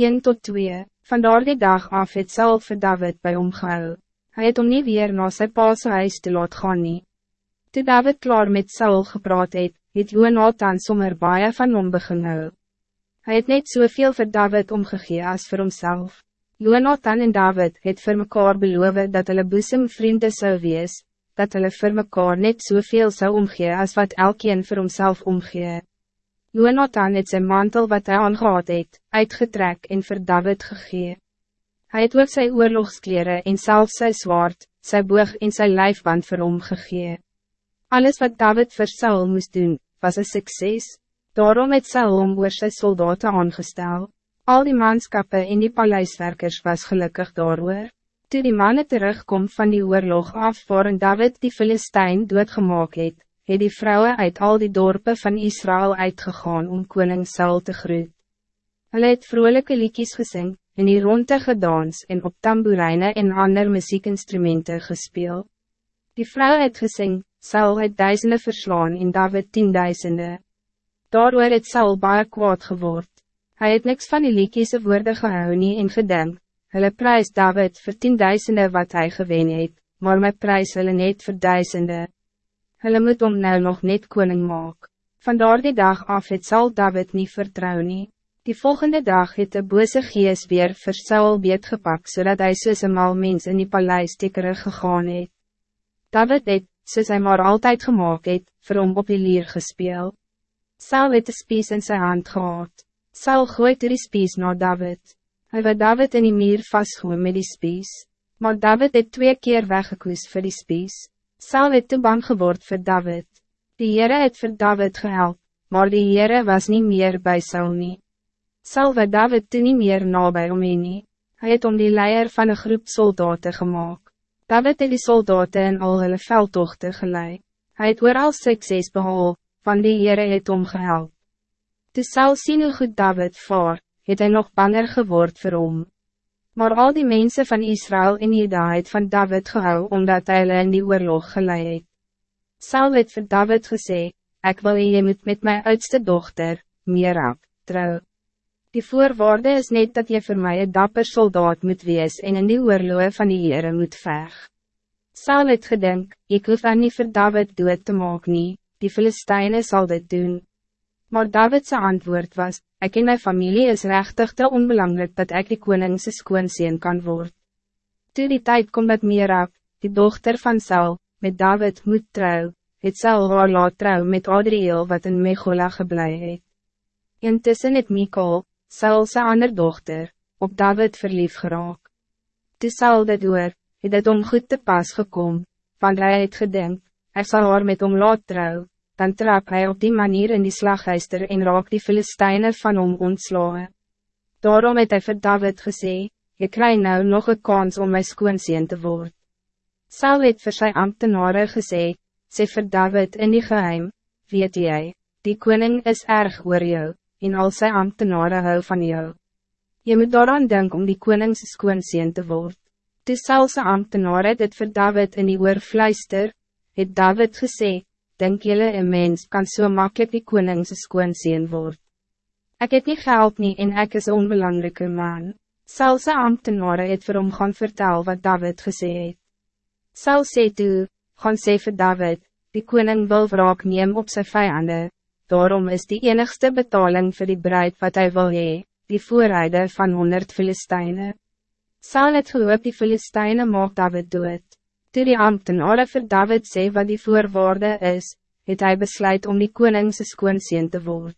1 tot 2, vandaar die dag af het Saul vir David by hom gehou. Hy het om nie weer na sy paase huis te laat gaan nie. Toe David klaar met Saul gepraat het, het Jonathan sommer baie van hom begin hou. Hy het net soveel vir David omgegee as vir homself. Jonathan en David het vir mekaar beloof dat hulle boesem vriende sou wees, dat hulle vir mekaar net soveel sou omgee as wat elkeen vir homself omgee. Jonathan het zijn mantel wat hij aangehad het, uitgetrek en vir David gegee. Hij het ook sy oorlogskleren en self sy zwaard, sy boog en sy lijfband vir hom gegee. Alles wat David vir Saul moest doen, was een succes. Daarom het Saul om oor sy soldaten aangestel. Al die manskappe en die paleiswerkers was gelukkig daarover. Toe die mannen terugkom van die oorlog af waarin David die Filistijn doodgemaak het, het die vrouwen uit al die dorpen van Israël uitgegaan om koning Saul te groet. Hulle het vrolijke liedjes gesing, in die ronde gedans en op tamboerijnen en ander muziekinstrumenten gespeel. Die vrouw het gesing, Saul het duizenden verslaan en David tienduizenden. Daardoor het Saul baie kwaad geword. Hij het niks van die liedjes woorden gehou nie en gedenk, hulle prijs David voor tienduizenden wat hij gewen het, maar my prijs hulle net voor duizenden hulle moet om nou nog net koning maak. Vandaar die dag af het Saul David niet vertrouw nie. Die volgende dag het de bose gees weer vir Saul beetgepak, zodat hij soos een mal mens in die paleis tekerig gegaan het. David het, soos hy maar altijd gemaakt het, vir hom op die lier gespeel. Saul het de spies in zijn hand gehad. Saul gooit die spies naar David. Hij wil David in die muur vastgoen met die spies. Maar David het twee keer weggekoes voor die spies. Saul het te bang geword voor David. Die Heere het voor David gehelp, maar die Heere was niet meer bij Saul nie. Saul werd David te niet meer nabij om nie. Hy het om die leier van een groep soldaten gemaakt. David het die soldaten in al hulle veldtochte geleid. Hij het al sukses behal, van die Heere het om gehelp. Toe Saul sien hoe goed David vaar, het hij nog banger geword vir hom. Maar al die mensen van Israël in Juda het van David gehou, omdat hy hulle in die oorlog geleid het. Saul het vir David gesê, ik wil je moet met mijn oudste dochter, Mirab, trouw. Die voorwaarde is net dat je voor mij een dapper soldaat moet wees en in die oorlog van die Heere moet veg. Saul het gedink, ik hoef dan niet voor David dood te maak nie, die Filistijnen zal dit doen. Maar David's antwoord was, ik en mijn familie is rechtig te onbelangrijk dat ik die koningse skoonseen kan worden. Toe die tijd komt dat Mirab, die dochter van Saul, met David moet trouw, het Saul haar laat trouw met Adriel wat in Mechola geblei het. Intussen het Mikol, Saul's ander dochter, op David verlief geraak. Toe Saul dit oor, het het om goed te pas gekom, want hy het gedink, hy sal haar met hom laat trouw, dan trap hij op die manier in die slaghuister en raak die Filistijnen van hom ontslaan. Daarom het hy vir David gesê, je krijg nou nog een kans om my skoonseen te worden. Saul het vir sy ambtenare gesê, sê vir David in die geheim, weet jy, die koning is erg oor jou, en al sy ambtenare hou van jou. Je moet daaraan denken om die konings skoonseen te worden. Toe Saul sy ambtenare dit vir David in die oor fluister, het David gesê, denk jylle een mens kan zo so makkelijk die koningse skoonseen word. Ik heb niet geld nie en ik is een onbelangrijke man. Salse ambtenare het vir hom gaan vertel wat David gesê het. Sal sê toe, gaan sê vir David, die koning wil wraak neem op zijn vijanden. daarom is die enigste betaling voor die bruid wat hij wil hee, die voorrijder van honderd Filistijnen. Sal het gehoop die Filistijnen maak David dood. Toe die ambtenare vir David sê wat die voorwaarde is, het hij besluit om die koningse skoonseen te worden.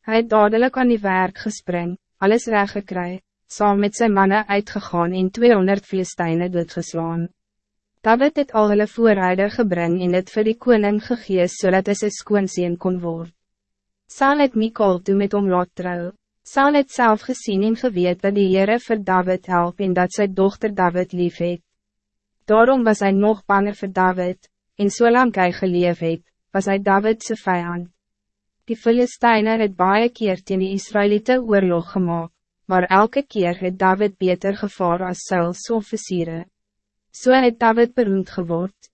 Hij het dadelijk aan die werk gespring, alles recht gekry, saam met zijn mannen uitgegaan en 200 Filistijnen doodgeslaan. David het al hulle voorrijder gebring en het vir die koning gegees zodat hij sy skoonseen kon word. Saal het Mikol toe met hom laat trouw. Saal het self gezien en geweet dat die Heere vir David help en dat zijn dochter David lief het. Daarom was hij nog banger voor David, en zolang hij geleef het, was hij Davidse vijand. Die Filistijnen het baie keer teen die Israëlieten oorlog gemaakt, maar elke keer het David beter gevaar als Saul's officieren. So het David beroemd geword.